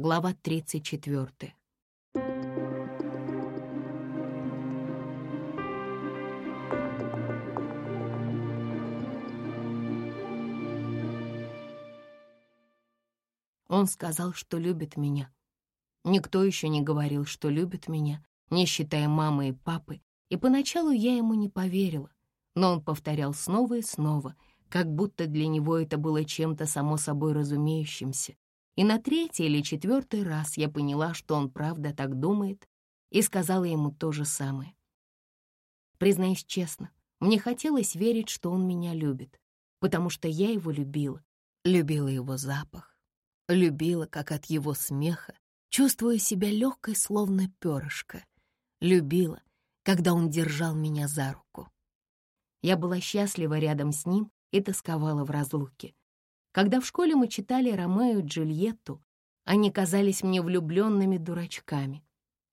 Глава 34. Он сказал, что любит меня. Никто еще не говорил, что любит меня, не считая мамы и папы, и поначалу я ему не поверила, но он повторял снова и снова, как будто для него это было чем-то само собой разумеющимся. И на третий или четвертый раз я поняла, что он правда так думает, и сказала ему то же самое. Признаюсь честно, мне хотелось верить, что он меня любит, потому что я его любила, любила его запах, любила, как от его смеха, чувствуя себя легкой, словно перышко, любила, когда он держал меня за руку. Я была счастлива рядом с ним и тосковала в разлуке. Когда в школе мы читали Ромео и Джульетту, они казались мне влюбленными дурачками.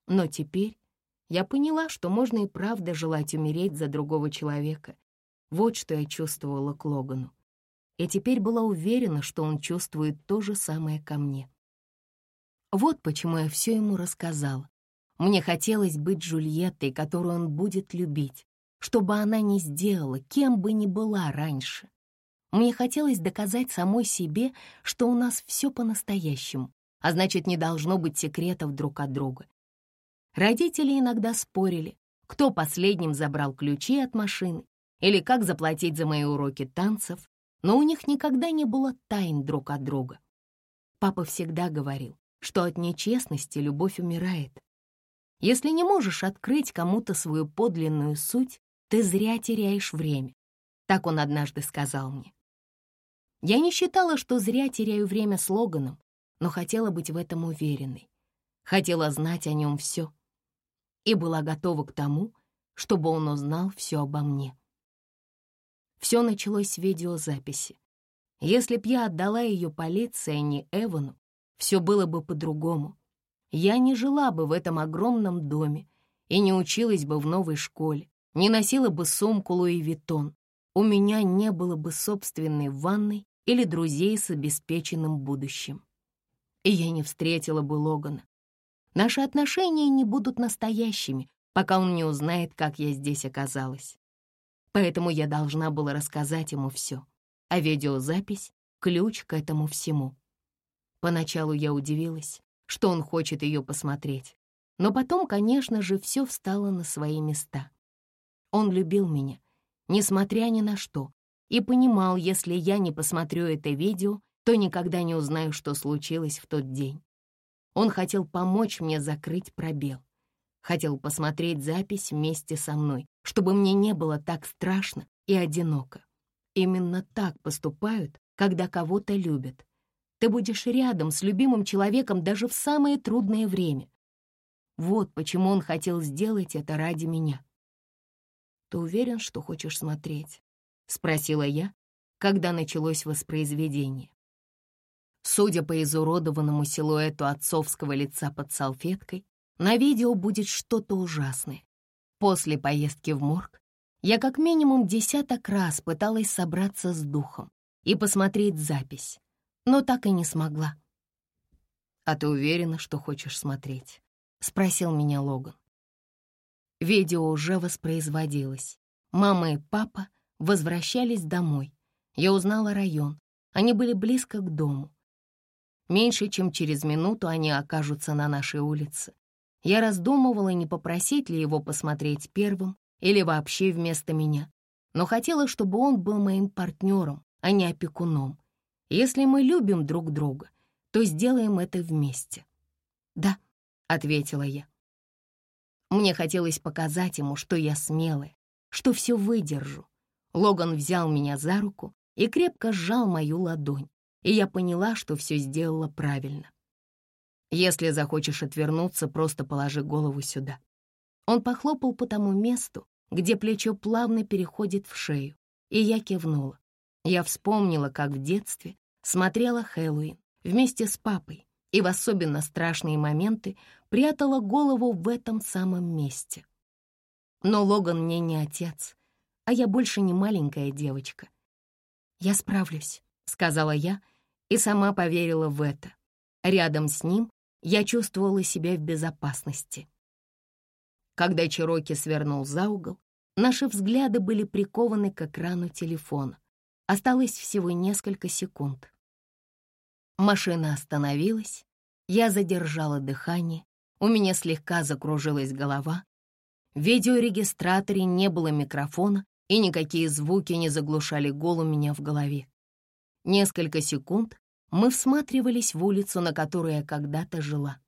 Но теперь я поняла, что можно и правда желать умереть за другого человека. Вот что я чувствовала к Логану. И теперь была уверена, что он чувствует то же самое ко мне. Вот почему я все ему рассказала. Мне хотелось быть Джульеттой, которую он будет любить, чтобы она не сделала, кем бы ни была раньше. Мне хотелось доказать самой себе, что у нас все по-настоящему, а значит, не должно быть секретов друг от друга. Родители иногда спорили, кто последним забрал ключи от машины или как заплатить за мои уроки танцев, но у них никогда не было тайн друг от друга. Папа всегда говорил, что от нечестности любовь умирает. Если не можешь открыть кому-то свою подлинную суть, ты зря теряешь время. Так он однажды сказал мне. Я не считала, что зря теряю время с Логаном, но хотела быть в этом уверенной. Хотела знать о нем все. И была готова к тому, чтобы он узнал все обо мне. Все началось с видеозаписи. Если б я отдала ее полиции, а не Эвану, все было бы по-другому. Я не жила бы в этом огромном доме и не училась бы в новой школе, не носила бы сумку Луи Виттон. У меня не было бы собственной ванной или друзей с обеспеченным будущим. И я не встретила бы Логана. Наши отношения не будут настоящими, пока он не узнает, как я здесь оказалась. Поэтому я должна была рассказать ему все, а видеозапись — ключ к этому всему. Поначалу я удивилась, что он хочет ее посмотреть. Но потом, конечно же, все встало на свои места. Он любил меня, несмотря ни на что, и понимал, если я не посмотрю это видео, то никогда не узнаю, что случилось в тот день. Он хотел помочь мне закрыть пробел. Хотел посмотреть запись вместе со мной, чтобы мне не было так страшно и одиноко. Именно так поступают, когда кого-то любят. Ты будешь рядом с любимым человеком даже в самое трудное время. Вот почему он хотел сделать это ради меня. «Ты уверен, что хочешь смотреть?» — спросила я, когда началось воспроизведение. Судя по изуродованному силуэту отцовского лица под салфеткой, на видео будет что-то ужасное. После поездки в морг я как минимум десяток раз пыталась собраться с духом и посмотреть запись, но так и не смогла. «А ты уверена, что хочешь смотреть?» — спросил меня Логан. Видео уже воспроизводилось. Мама и папа возвращались домой. Я узнала район. Они были близко к дому. Меньше чем через минуту они окажутся на нашей улице. Я раздумывала, не попросить ли его посмотреть первым или вообще вместо меня, но хотела, чтобы он был моим партнером, а не опекуном. Если мы любим друг друга, то сделаем это вместе. «Да», — ответила я. Мне хотелось показать ему, что я смелая, что все выдержу. Логан взял меня за руку и крепко сжал мою ладонь, и я поняла, что все сделала правильно. Если захочешь отвернуться, просто положи голову сюда. Он похлопал по тому месту, где плечо плавно переходит в шею, и я кивнула. Я вспомнила, как в детстве смотрела Хэллоуин вместе с папой и в особенно страшные моменты прятала голову в этом самом месте. Но Логан мне не отец, а я больше не маленькая девочка. «Я справлюсь», — сказала я, и сама поверила в это. Рядом с ним я чувствовала себя в безопасности. Когда Чироки свернул за угол, наши взгляды были прикованы к экрану телефона. Осталось всего несколько секунд. Машина остановилась, я задержала дыхание, у меня слегка закружилась голова. В видеорегистраторе не было микрофона, и никакие звуки не заглушали гол у меня в голове. Несколько секунд мы всматривались в улицу, на которой я когда-то жила.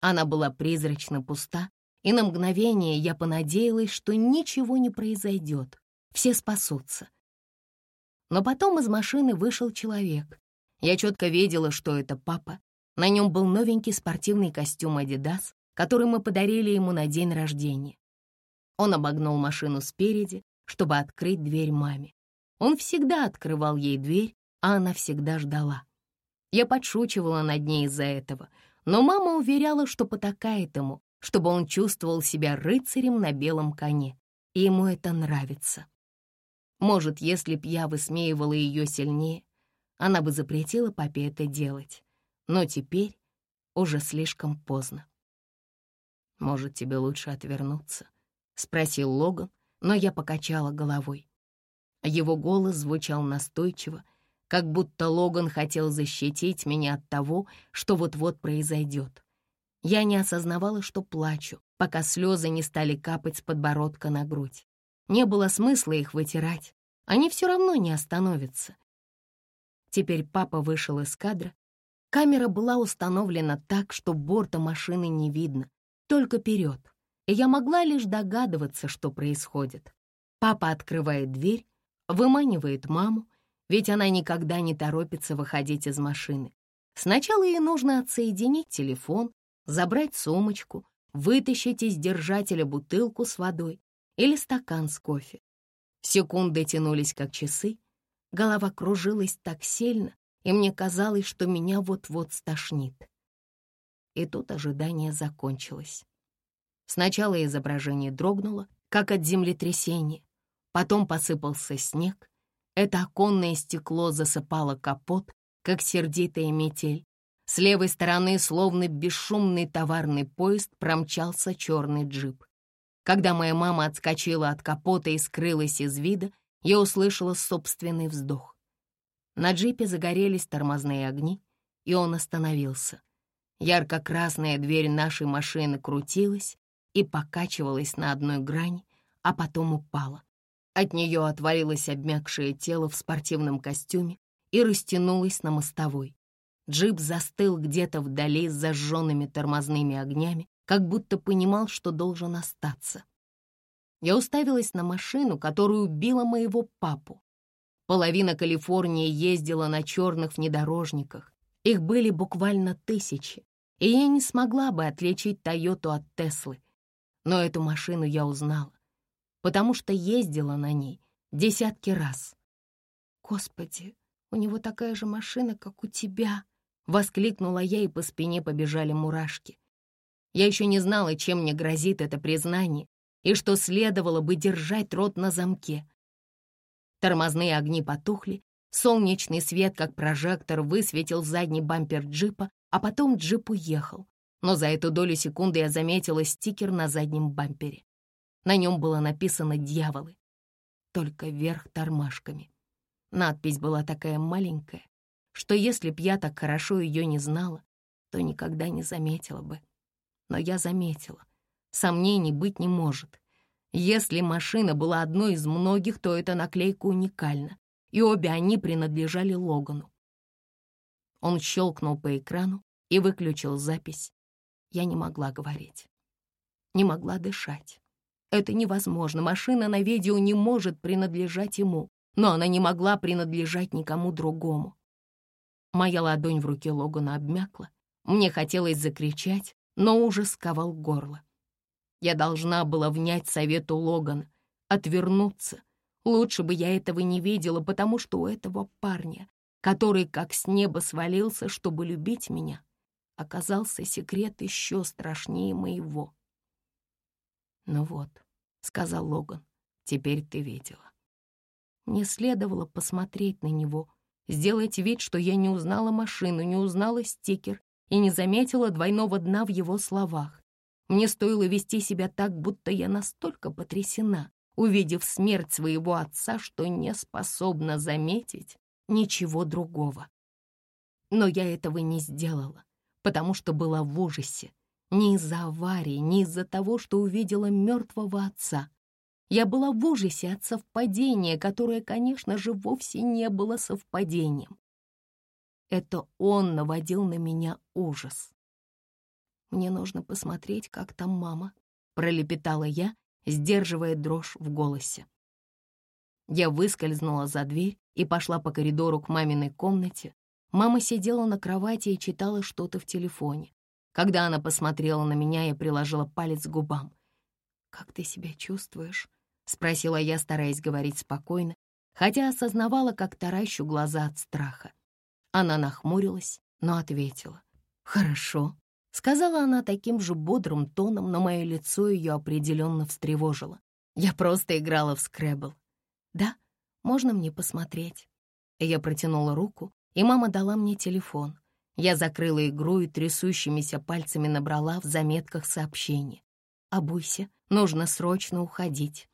Она была призрачно пуста, и на мгновение я понадеялась, что ничего не произойдет, все спасутся. Но потом из машины вышел человек. Я четко видела, что это папа. На нем был новенький спортивный костюм «Адидас», который мы подарили ему на день рождения. Он обогнул машину спереди, чтобы открыть дверь маме. Он всегда открывал ей дверь, а она всегда ждала. Я подшучивала над ней из-за этого, но мама уверяла, что потакает ему, чтобы он чувствовал себя рыцарем на белом коне, и ему это нравится. Может, если б я высмеивала ее сильнее, она бы запретила папе это делать. Но теперь уже слишком поздно. «Может, тебе лучше отвернуться?» — спросил Логан, но я покачала головой. Его голос звучал настойчиво, как будто Логан хотел защитить меня от того, что вот-вот произойдет. Я не осознавала, что плачу, пока слезы не стали капать с подбородка на грудь. Не было смысла их вытирать, они все равно не остановятся. Теперь папа вышел из кадра. Камера была установлена так, что борта машины не видно, только вперед, и я могла лишь догадываться, что происходит. Папа открывает дверь, выманивает маму, ведь она никогда не торопится выходить из машины. Сначала ей нужно отсоединить телефон, забрать сумочку, вытащить из держателя бутылку с водой или стакан с кофе. Секунды тянулись как часы, голова кружилась так сильно, и мне казалось, что меня вот-вот стошнит. И тут ожидание закончилось. Сначала изображение дрогнуло, как от землетрясения, потом посыпался снег, это оконное стекло засыпало капот, как сердитая метель. С левой стороны, словно бесшумный товарный поезд, промчался черный джип. Когда моя мама отскочила от капота и скрылась из вида, я услышала собственный вздох. На джипе загорелись тормозные огни, и он остановился. Ярко-красная дверь нашей машины крутилась и покачивалась на одной грани, а потом упала. От нее отвалилось обмякшее тело в спортивном костюме и растянулось на мостовой. Джип застыл где-то вдали с зажженными тормозными огнями, как будто понимал, что должен остаться. Я уставилась на машину, которую убила моего папу. Половина Калифорнии ездила на черных внедорожниках. Их были буквально тысячи, и я не смогла бы отличить Тойоту от Теслы. Но эту машину я узнала потому что ездила на ней десятки раз. «Господи, у него такая же машина, как у тебя!» — воскликнула я, и по спине побежали мурашки. Я еще не знала, чем мне грозит это признание, и что следовало бы держать рот на замке. Тормозные огни потухли, солнечный свет, как прожектор, высветил задний бампер джипа, а потом джип уехал. Но за эту долю секунды я заметила стикер на заднем бампере. На нем было написано «Дьяволы», только вверх тормашками. Надпись была такая маленькая, что если б я так хорошо ее не знала, то никогда не заметила бы. Но я заметила. Сомнений быть не может. Если машина была одной из многих, то эта наклейка уникальна, и обе они принадлежали Логану. Он щелкнул по экрану и выключил запись. Я не могла говорить, не могла дышать. Это невозможно. Машина на видео не может принадлежать ему, но она не могла принадлежать никому другому. Моя ладонь в руке Логана обмякла. Мне хотелось закричать, но ужас сковал горло. Я должна была внять совету Логана, отвернуться. Лучше бы я этого не видела, потому что у этого парня, который как с неба свалился, чтобы любить меня, оказался секрет еще страшнее моего. «Ну вот», — сказал Логан, — «теперь ты видела». Мне следовало посмотреть на него, сделать вид, что я не узнала машину, не узнала стикер и не заметила двойного дна в его словах. Мне стоило вести себя так, будто я настолько потрясена, увидев смерть своего отца, что не способна заметить ничего другого. Но я этого не сделала, потому что была в ужасе. Не из-за аварии, не из-за того, что увидела мертвого отца. Я была в ужасе от совпадения, которое, конечно же, вовсе не было совпадением. Это он наводил на меня ужас. «Мне нужно посмотреть, как там мама», — пролепетала я, сдерживая дрожь в голосе. Я выскользнула за дверь и пошла по коридору к маминой комнате. Мама сидела на кровати и читала что-то в телефоне. Когда она посмотрела на меня, я приложила палец к губам. «Как ты себя чувствуешь?» — спросила я, стараясь говорить спокойно, хотя осознавала, как таращу глаза от страха. Она нахмурилась, но ответила. «Хорошо», — сказала она таким же бодрым тоном, но мое лицо ее определенно встревожило. Я просто играла в скребл. «Да, можно мне посмотреть?» Я протянула руку, и мама дала мне телефон. Я закрыла игру и трясущимися пальцами набрала в заметках сообщение. «Обуйся, нужно срочно уходить».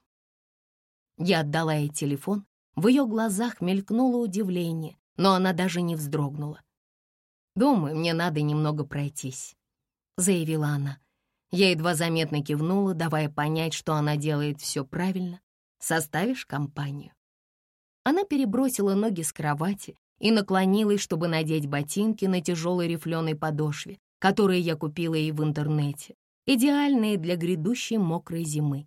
Я отдала ей телефон, в ее глазах мелькнуло удивление, но она даже не вздрогнула. «Думаю, мне надо немного пройтись», — заявила она. Я едва заметно кивнула, давая понять, что она делает все правильно. «Составишь компанию?» Она перебросила ноги с кровати и наклонилась, чтобы надеть ботинки на тяжелой рифленой подошве, которые я купила ей в интернете, идеальные для грядущей мокрой зимы.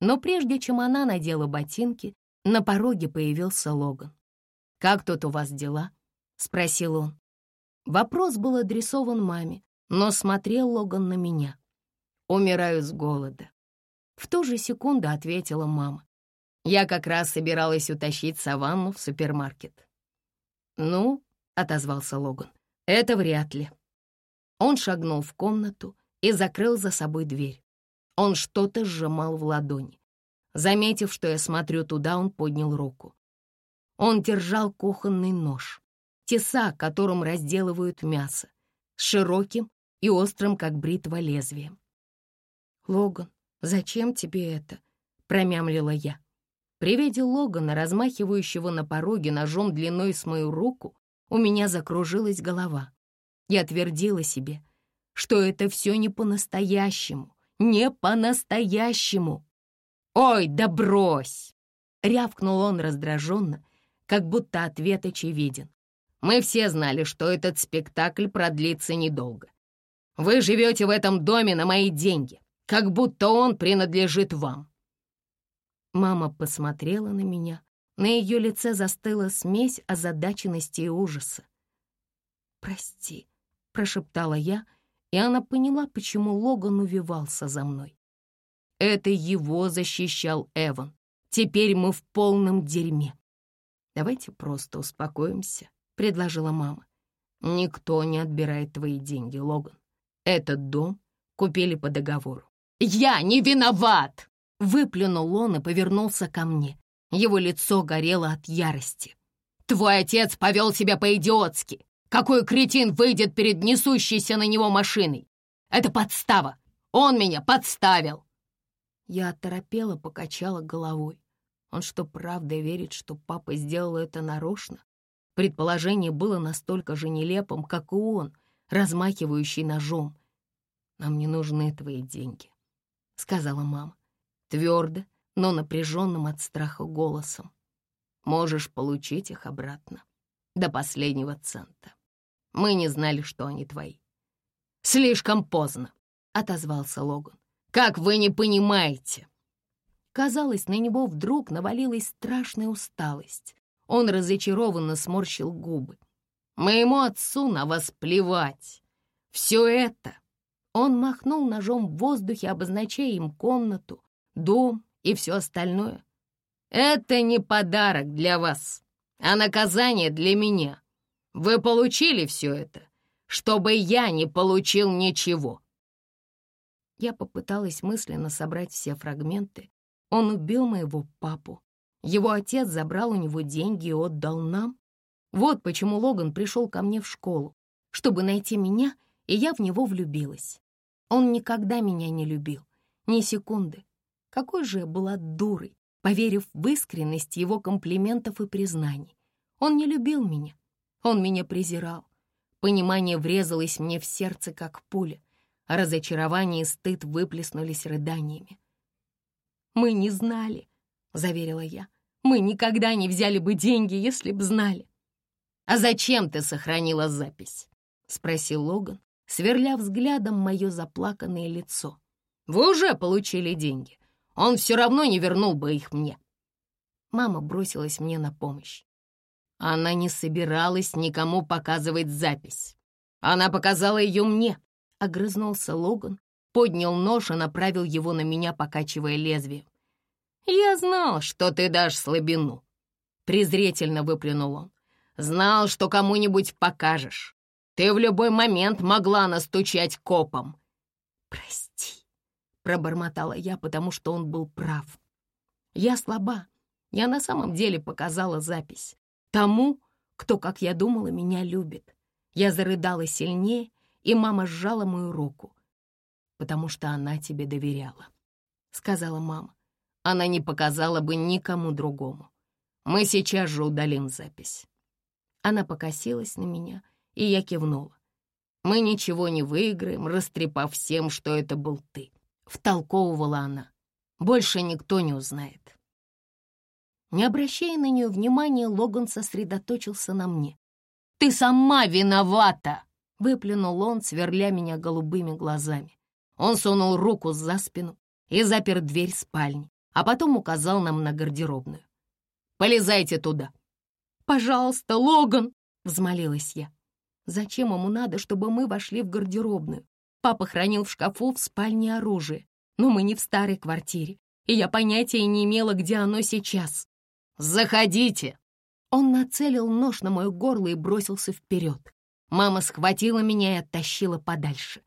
Но прежде чем она надела ботинки, на пороге появился Логан. «Как тут у вас дела?» — спросил он. Вопрос был адресован маме, но смотрел Логан на меня. «Умираю с голода». В ту же секунду ответила мама. Я как раз собиралась утащить саванну в супермаркет. «Ну», — отозвался Логан, — «это вряд ли». Он шагнул в комнату и закрыл за собой дверь. Он что-то сжимал в ладони. Заметив, что я смотрю туда, он поднял руку. Он держал кухонный нож, теса, которым разделывают мясо, с широким и острым, как бритва, лезвием. «Логан, зачем тебе это?» — промямлила я. При виде Логана, размахивающего на пороге ножом длиной с мою руку, у меня закружилась голова. Я твердила себе, что это все не по-настоящему, не по-настоящему. «Ой, да брось!» — рявкнул он раздраженно, как будто ответ очевиден. «Мы все знали, что этот спектакль продлится недолго. Вы живете в этом доме на мои деньги, как будто он принадлежит вам. Мама посмотрела на меня. На ее лице застыла смесь озадаченности и ужаса. «Прости», — прошептала я, и она поняла, почему Логан увивался за мной. Это его защищал Эван. Теперь мы в полном дерьме. «Давайте просто успокоимся», — предложила мама. «Никто не отбирает твои деньги, Логан. Этот дом купили по договору». «Я не виноват!» Выплюнул он и повернулся ко мне. Его лицо горело от ярости. «Твой отец повел себя по-идиотски! Какой кретин выйдет перед несущейся на него машиной? Это подстава! Он меня подставил!» Я оторопела, покачала головой. Он что, правда верит, что папа сделал это нарочно? Предположение было настолько же нелепым, как и он, размахивающий ножом. «Нам не нужны твои деньги», — сказала мама твердо, но напряженным от страха голосом. Можешь получить их обратно, до последнего цента. Мы не знали, что они твои. Слишком поздно, — отозвался Логан. Как вы не понимаете? Казалось, на него вдруг навалилась страшная усталость. Он разочарованно сморщил губы. Моему отцу на вас плевать. Все это... Он махнул ножом в воздухе, обозначая им комнату, дом и все остальное. Это не подарок для вас, а наказание для меня. Вы получили все это, чтобы я не получил ничего. Я попыталась мысленно собрать все фрагменты. Он убил моего папу. Его отец забрал у него деньги и отдал нам. Вот почему Логан пришел ко мне в школу, чтобы найти меня и я в него влюбилась. Он никогда меня не любил, ни секунды. Какой же я была дурой, поверив в искренность его комплиментов и признаний. Он не любил меня, он меня презирал. Понимание врезалось мне в сердце, как пуля, а разочарование и стыд выплеснулись рыданиями. «Мы не знали», — заверила я. «Мы никогда не взяли бы деньги, если б знали». «А зачем ты сохранила запись?» — спросил Логан, сверля взглядом мое заплаканное лицо. «Вы уже получили деньги. Он все равно не вернул бы их мне». Мама бросилась мне на помощь. Она не собиралась никому показывать запись. Она показала ее мне, — огрызнулся Логан, поднял нож и направил его на меня, покачивая лезвием. «Я знал, что ты дашь слабину», — презрительно выплюнул он. «Знал, что кому-нибудь покажешь. Ты в любой момент могла настучать копом». «Прости», — пробормотала я, потому что он был прав. «Я слаба. Я на самом деле показала запись. Тому, кто, как я думала, меня любит. Я зарыдала сильнее, и мама сжала мою руку, потому что она тебе доверяла, — сказала мама. Она не показала бы никому другому. Мы сейчас же удалим запись. Она покосилась на меня, и я кивнула. Мы ничего не выиграем, растрепав всем, что это был ты. Втолковывала она. Больше никто не узнает. Не обращая на нее внимания, Логан сосредоточился на мне. «Ты сама виновата!» — выплюнул он, сверля меня голубыми глазами. Он сунул руку за спину и запер дверь спальни, а потом указал нам на гардеробную. «Полезайте туда!» «Пожалуйста, Логан!» — взмолилась я. «Зачем ему надо, чтобы мы вошли в гардеробную? Папа хранил в шкафу в спальне оружие, но мы не в старой квартире, и я понятия не имела, где оно сейчас. «Заходите!» Он нацелил нож на мое горло и бросился вперед. Мама схватила меня и оттащила подальше.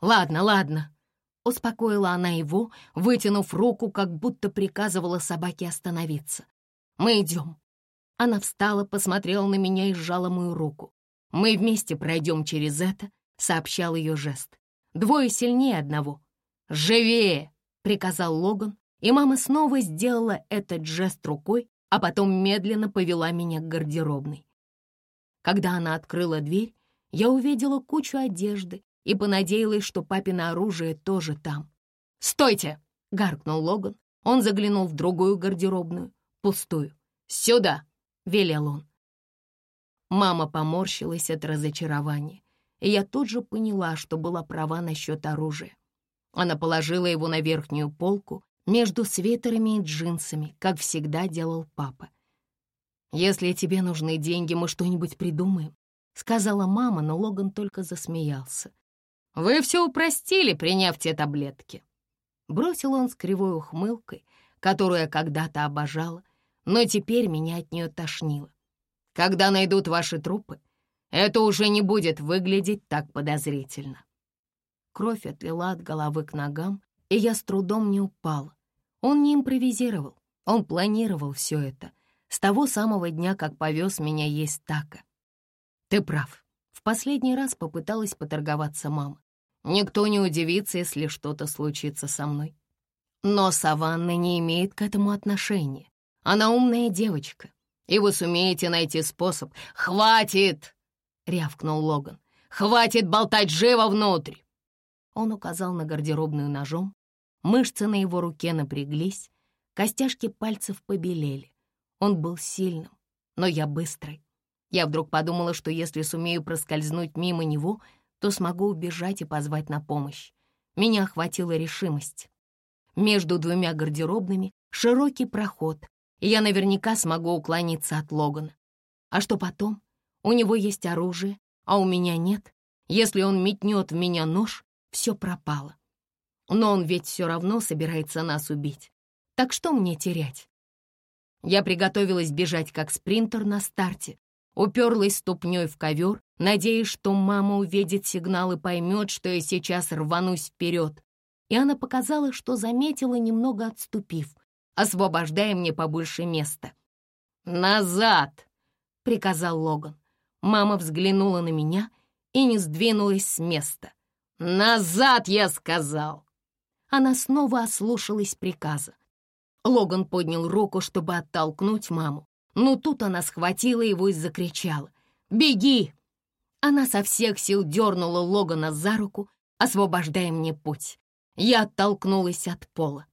«Ладно, ладно», — успокоила она его, вытянув руку, как будто приказывала собаке остановиться. «Мы идем». Она встала, посмотрела на меня и сжала мою руку. «Мы вместе пройдем через это», — сообщал ее жест. «Двое сильнее одного». «Живее!» — приказал Логан, и мама снова сделала этот жест рукой, а потом медленно повела меня к гардеробной. Когда она открыла дверь, я увидела кучу одежды и понадеялась, что папино оружие тоже там. «Стойте!» — гаркнул Логан. Он заглянул в другую гардеробную, пустую. «Сюда!» — велел он. Мама поморщилась от разочарования, и я тут же поняла, что была права насчет оружия. Она положила его на верхнюю полку между свитерами и джинсами, как всегда делал папа. «Если тебе нужны деньги, мы что-нибудь придумаем», — сказала мама, но Логан только засмеялся. «Вы все упростили, приняв те таблетки». Бросил он с кривой ухмылкой, которую я когда-то обожала, но теперь меня от нее тошнило. «Когда найдут ваши трупы, это уже не будет выглядеть так подозрительно». Кровь отлила от головы к ногам, и я с трудом не упала. Он не импровизировал, он планировал все это с того самого дня, как повез меня есть така. Ты прав. В последний раз попыталась поторговаться мама. Никто не удивится, если что-то случится со мной. Но Саванна не имеет к этому отношения. Она умная девочка, и вы сумеете найти способ. «Хватит!» — рявкнул Логан. «Хватит болтать живо внутрь!» Он указал на гардеробную ножом. Мышцы на его руке напряглись, костяшки пальцев побелели. Он был сильным, но я быстрой. Я вдруг подумала, что если сумею проскользнуть мимо него, то смогу убежать и позвать на помощь. Меня охватила решимость. Между двумя гардеробными широкий проход, и я наверняка смогу уклониться от Логана. А что потом? У него есть оружие, а у меня нет. Если он метнет в меня нож, все пропало. Но он ведь все равно собирается нас убить. Так что мне терять? Я приготовилась бежать как спринтер на старте, уперлась ступней в ковер, надеясь, что мама увидит сигнал и поймет, что я сейчас рванусь вперед. И она показала, что заметила, немного отступив, освобождая мне побольше места. «Назад!» — приказал Логан. Мама взглянула на меня и не сдвинулась с места. «Назад, я сказал!» Она снова ослушалась приказа. Логан поднял руку, чтобы оттолкнуть маму, но тут она схватила его и закричала. «Беги!» Она со всех сил дернула Логана за руку, освобождая мне путь. Я оттолкнулась от пола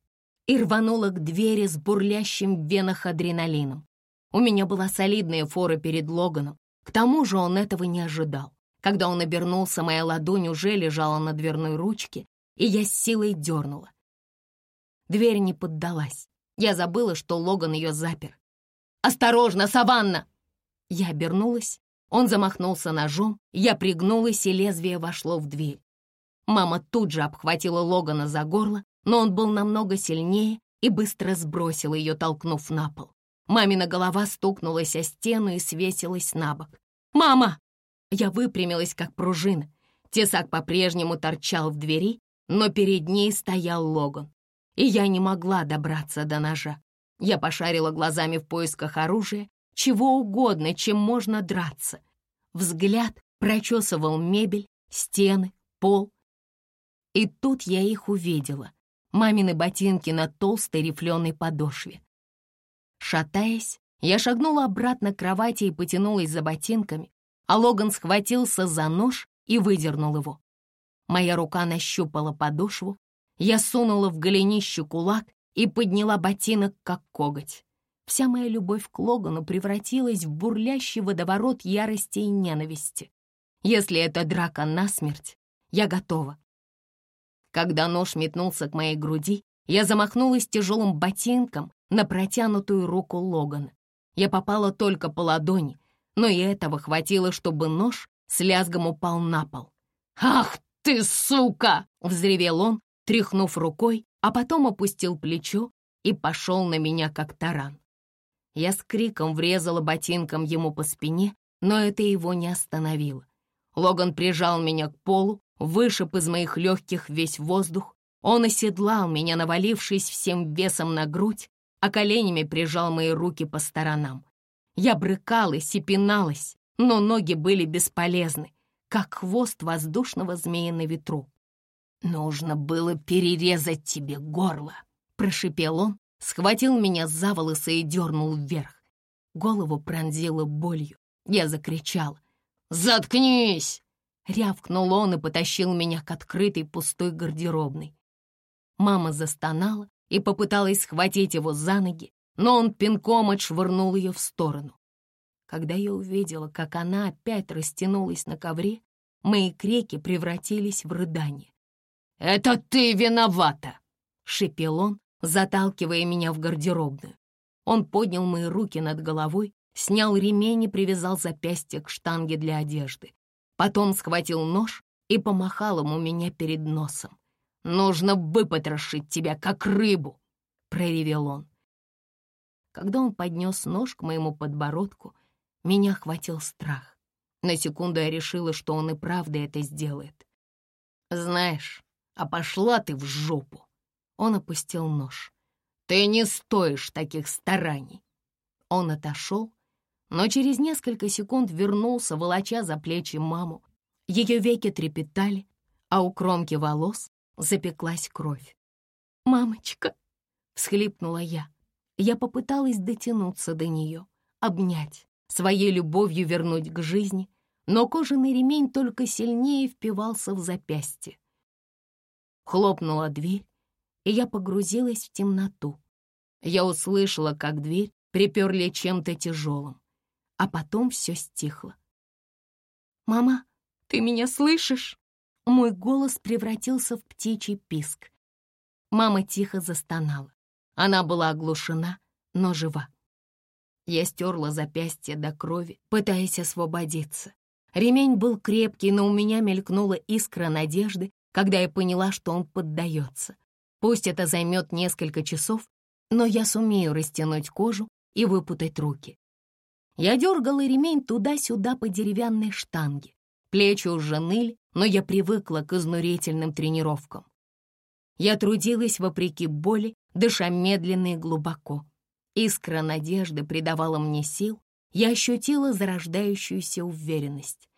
и рванула к двери с бурлящим в венах адреналином. У меня была солидная фора перед Логаном, к тому же он этого не ожидал. Когда он обернулся, моя ладонь уже лежала на дверной ручке, и я с силой дернула. Дверь не поддалась. Я забыла, что Логан ее запер. «Осторожно, Саванна!» Я обернулась, он замахнулся ножом, я пригнулась, и лезвие вошло в дверь. Мама тут же обхватила Логана за горло, но он был намного сильнее и быстро сбросил ее, толкнув на пол. Мамина голова стукнулась о стену и свесилась на бок. «Мама!» Я выпрямилась, как пружина. Тесак по-прежнему торчал в двери, но перед ней стоял Логан. И я не могла добраться до ножа. Я пошарила глазами в поисках оружия, чего угодно, чем можно драться. Взгляд прочесывал мебель, стены, пол. И тут я их увидела. Мамины ботинки на толстой рифленой подошве. Шатаясь, я шагнула обратно к кровати и потянулась за ботинками, а Логан схватился за нож и выдернул его. Моя рука нащупала подошву, я сунула в голенище кулак и подняла ботинок, как коготь. Вся моя любовь к Логану превратилась в бурлящий водоворот ярости и ненависти. Если это драка насмерть, я готова. Когда нож метнулся к моей груди, я замахнулась тяжелым ботинком на протянутую руку Логана. Я попала только по ладони, но и этого хватило, чтобы нож с лязгом упал на пол. «Ах ты, сука!» — взревел он, тряхнув рукой, а потом опустил плечо и пошел на меня, как таран. Я с криком врезала ботинком ему по спине, но это его не остановило. Логан прижал меня к полу, вышиб из моих легких весь воздух. Он оседлал меня, навалившись всем весом на грудь, а коленями прижал мои руки по сторонам. Я брыкалась и пиналась, но ноги были бесполезны, как хвост воздушного змея на ветру. «Нужно было перерезать тебе горло», — прошипел он, схватил меня за волосы и дернул вверх. Голову пронзило болью. Я закричала. «Заткнись!» — рявкнул он и потащил меня к открытой пустой гардеробной. Мама застонала и попыталась схватить его за ноги, но он пинком отшвырнул ее в сторону. Когда я увидела, как она опять растянулась на ковре, мои крики превратились в рыдание. «Это ты виновата!» — шипел он, заталкивая меня в гардеробную. Он поднял мои руки над головой, снял ремень и привязал запястье к штанге для одежды. Потом схватил нож и помахал ему меня перед носом. «Нужно выпотрошить тебя, как рыбу!» — проревел он. Когда он поднес нож к моему подбородку, меня охватил страх. На секунду я решила, что он и правда это сделает. «Знаешь, а пошла ты в жопу!» Он опустил нож. «Ты не стоишь таких стараний!» Он отошел, но через несколько секунд вернулся, волоча за плечи маму. Ее веки трепетали, а у кромки волос запеклась кровь. «Мамочка!» — всхлипнула я. Я попыталась дотянуться до нее, обнять, своей любовью вернуть к жизни, но кожаный ремень только сильнее впивался в запястье. Хлопнула дверь, и я погрузилась в темноту. Я услышала, как дверь приперли чем-то тяжелым, а потом все стихло. «Мама, ты меня слышишь?» Мой голос превратился в птичий писк. Мама тихо застонала. Она была оглушена, но жива. Я стерла запястье до крови, пытаясь освободиться. Ремень был крепкий, но у меня мелькнула искра надежды, когда я поняла, что он поддается. Пусть это займет несколько часов, но я сумею растянуть кожу и выпутать руки. Я дергала ремень туда-сюда по деревянной штанге. Плечи уже ныли, но я привыкла к изнурительным тренировкам. Я трудилась вопреки боли, дыша медленно и глубоко. Искра надежды придавала мне сил, я ощутила зарождающуюся уверенность.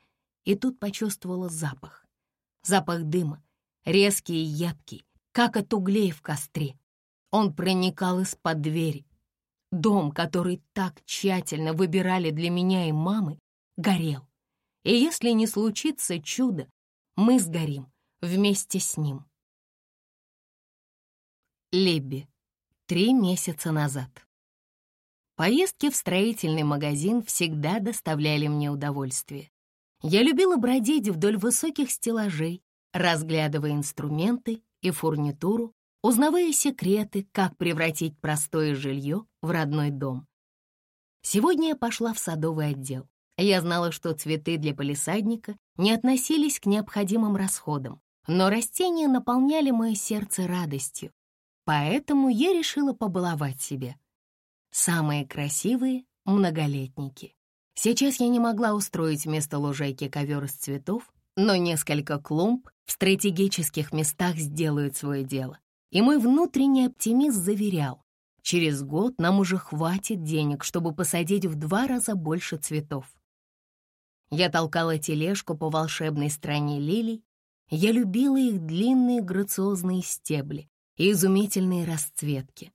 И тут почувствовала запах. Запах дыма, резкий и ядкий, как от углей в костре. Он проникал из-под двери. Дом, который так тщательно выбирали для меня и мамы, горел. И если не случится чудо, мы сгорим вместе с ним. Лебби. Три месяца назад. Поездки в строительный магазин всегда доставляли мне удовольствие. Я любила бродить вдоль высоких стеллажей, разглядывая инструменты и фурнитуру, узнавая секреты, как превратить простое жилье в родной дом. Сегодня я пошла в садовый отдел. Я знала, что цветы для полисадника не относились к необходимым расходам, но растения наполняли мое сердце радостью. Поэтому я решила побаловать себя. Самые красивые — многолетники. Сейчас я не могла устроить вместо лужайки ковер из цветов, но несколько клумб в стратегических местах сделают свое дело. И мой внутренний оптимист заверял, через год нам уже хватит денег, чтобы посадить в два раза больше цветов. Я толкала тележку по волшебной стране лилий. Я любила их длинные грациозные стебли и изумительные расцветки.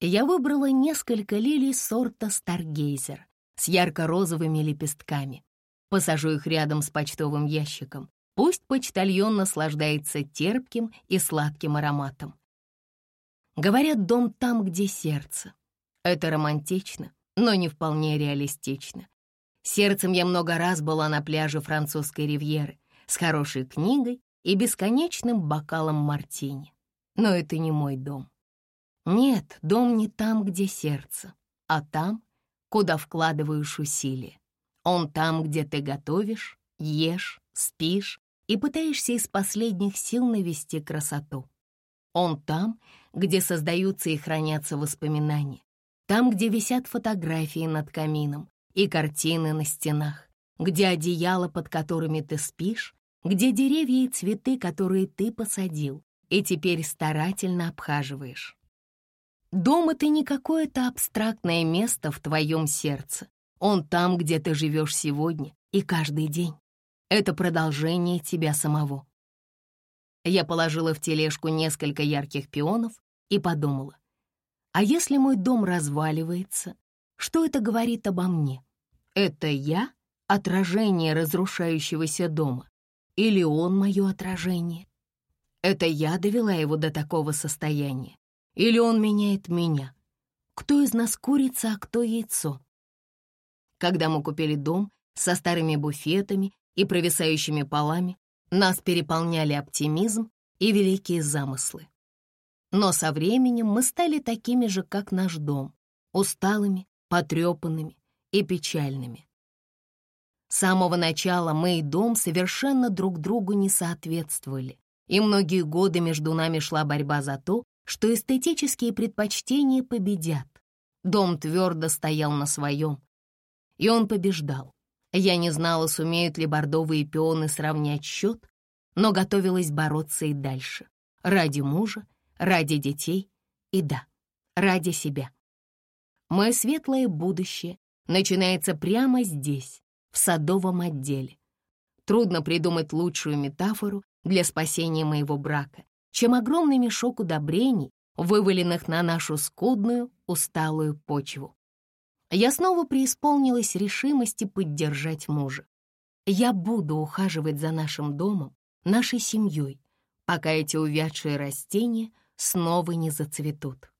Я выбрала несколько лилий сорта Старгейзер с ярко-розовыми лепестками. Посажу их рядом с почтовым ящиком. Пусть почтальон наслаждается терпким и сладким ароматом. Говорят, дом там, где сердце. Это романтично, но не вполне реалистично. Сердцем я много раз была на пляже французской ривьеры с хорошей книгой и бесконечным бокалом мартини. Но это не мой дом. Нет, дом не там, где сердце, а там, куда вкладываешь усилия. Он там, где ты готовишь, ешь, спишь и пытаешься из последних сил навести красоту. Он там, где создаются и хранятся воспоминания, там, где висят фотографии над камином, и картины на стенах, где одеяло, под которыми ты спишь, где деревья и цветы, которые ты посадил и теперь старательно обхаживаешь. Дом — это не какое-то абстрактное место в твоем сердце. Он там, где ты живешь сегодня и каждый день. Это продолжение тебя самого. Я положила в тележку несколько ярких пионов и подумала, а если мой дом разваливается, что это говорит обо мне? Это я — отражение разрушающегося дома? Или он — мое отражение? Это я довела его до такого состояния? Или он меняет меня? Кто из нас курица, а кто яйцо? Когда мы купили дом со старыми буфетами и провисающими полами, нас переполняли оптимизм и великие замыслы. Но со временем мы стали такими же, как наш дом, усталыми, потрепанными, и печальными. С самого начала мы и дом совершенно друг другу не соответствовали, и многие годы между нами шла борьба за то, что эстетические предпочтения победят. Дом твердо стоял на своем, и он побеждал. Я не знала, сумеют ли бордовые пионы сравнять счет, но готовилась бороться и дальше. Ради мужа, ради детей и, да, ради себя. Мое светлое будущее начинается прямо здесь, в садовом отделе. Трудно придумать лучшую метафору для спасения моего брака, чем огромный мешок удобрений, вываленных на нашу скудную, усталую почву. Я снова преисполнилась решимости поддержать мужа. Я буду ухаживать за нашим домом, нашей семьей, пока эти увядшие растения снова не зацветут.